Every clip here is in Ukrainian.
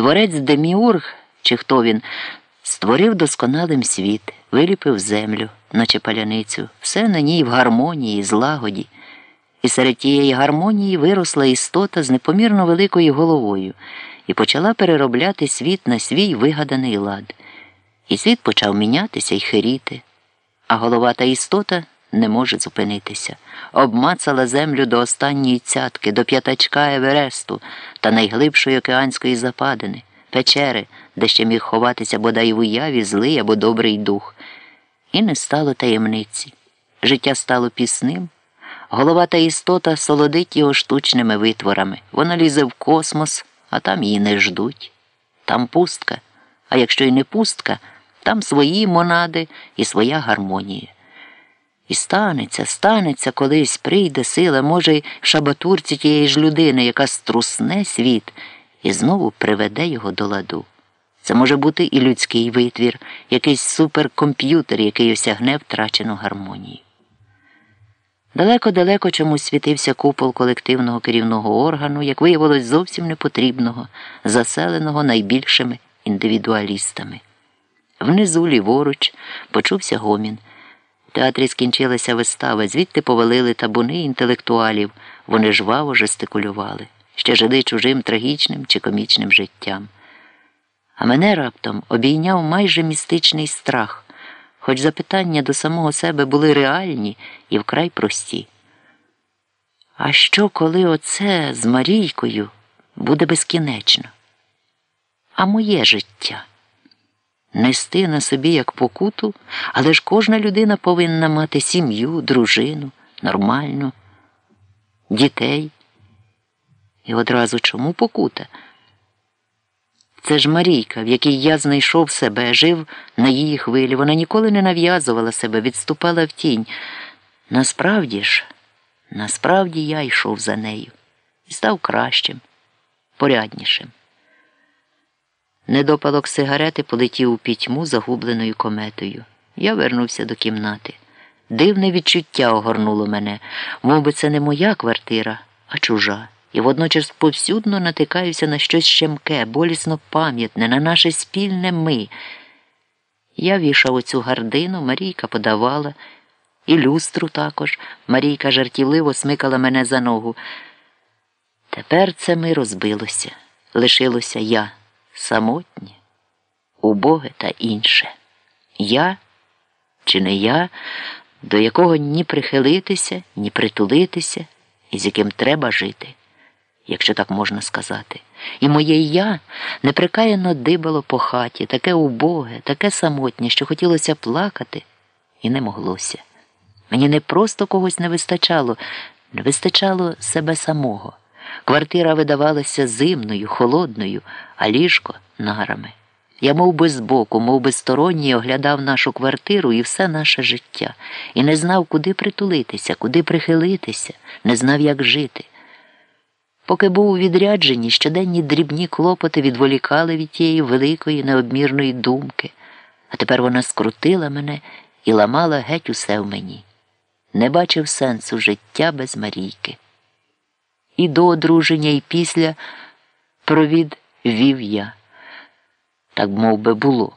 Творець Деміург, чи хто він, створив досконалим світ, виліпив землю, наче паляницю, все на ній в гармонії, злагоді. І серед тієї гармонії виросла істота з непомірно великою головою і почала переробляти світ на свій вигаданий лад. І світ почав мінятися й хиріти, а голова та істота не може зупинитися. Обмацала землю до останньої цятки, до п'ятачка Евересту та найглибшої океанської западини, печери, де ще міг ховатися бодай в уяві злий або добрий дух. І не стало таємниці. Життя стало пісним. Голова та істота солодить його штучними витворами. Вона лізе в космос, а там її не ждуть. Там пустка. А якщо й не пустка, там свої монади і своя гармонія. І станеться, станеться, колись прийде сила, може, й шабатурці тієї ж людини, яка струсне світ і знову приведе його до ладу. Це може бути і людський витвір, якийсь суперкомп'ютер, який осягне втрачену гармонію. Далеко-далеко чомусь світився купол колективного керівного органу, як виявилось, зовсім непотрібного, заселеного найбільшими індивідуалістами. Внизу ліворуч почувся гомін. В театрі скінчилася вистава, звідти повалили табуни інтелектуалів, вони жваво жестикулювали, ще жили чужим трагічним чи комічним життям. А мене раптом обійняв майже містичний страх хоч запитання до самого себе були реальні і вкрай прості. А що, коли оце з Марійкою буде безкінечно? А моє життя? Нести на собі як покуту, але ж кожна людина повинна мати сім'ю, дружину, нормальну, дітей. І одразу чому покута? Це ж Марійка, в якій я знайшов себе, жив на її хвилі. Вона ніколи не нав'язувала себе, відступала в тінь. Насправді ж, насправді я йшов за нею і став кращим, поряднішим. Недопалок сигарети полетів у пітьму загубленою кометою. Я вернувся до кімнати. Дивне відчуття огорнуло мене, мов би це не моя квартира, а чужа і водночас повсюдно натикаюся на щось щемке, болісно пам'ятне, на наше спільне ми. Я вішав оцю гардину, Марійка подавала, і люстру також. Марійка жартівливо смикала мене за ногу. Тепер це ми розбилося. Лишилося я самотнє, убоге та інше. Я чи не я, до якого ні прихилитися, ні притулитися, і з яким треба жити якщо так можна сказати. І моє я неприкаяно дибало по хаті, таке убоге, таке самотнє, що хотілося плакати, і не моглося. Мені не просто когось не вистачало, не вистачало себе самого. Квартира видавалася зимною, холодною, а ліжко нарами. Я мов би збоку, мов би сторонній оглядав нашу квартиру і все наше життя, і не знав, куди притулитися, куди прихилитися, не знав, як жити. Поки був у відрядженні, щоденні дрібні клопоти відволікали від тієї великої необмірної думки, а тепер вона скрутила мене і ламала геть усе в мені. Не бачив сенсу життя без Марійки. І до одруження, і після провід вів я. Так мов би, було.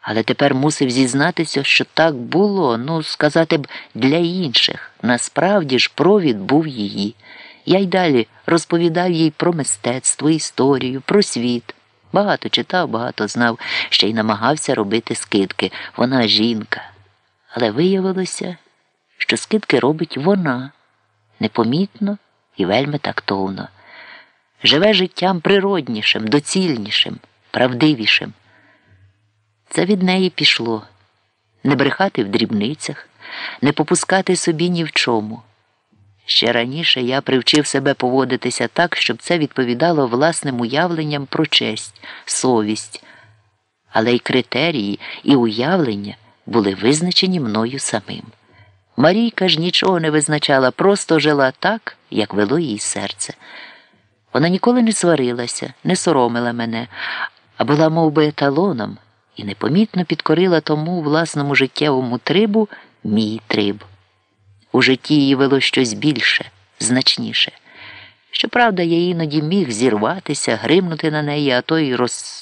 Але тепер мусив зізнатися, що так було, ну, сказати б, для інших. Насправді ж провід був її. Я й далі розповідав їй про мистецтво, історію, про світ. Багато читав, багато знав, ще й намагався робити скидки. Вона жінка. Але виявилося, що скидки робить вона непомітно і вельми тактовно. Живе життям природнішим, доцільнішим, правдивішим. Це від неї пішло не брехати в дрібницях, не попускати собі ні в чому. Ще раніше я привчив себе поводитися так, щоб це відповідало власним уявленням про честь, совість, але й критерії і уявлення були визначені мною самим. Марійка ж нічого не визначала, просто жила так, як вело їй серце. Вона ніколи не сварилася, не соромила мене, а була мов би, еталоном і непомітно підкорила тому власному життєвому трибу мій триб. У житті її вело щось більше, значніше, Щоправда, я іноді міг зірватися, гримнути на неї, а то й роз...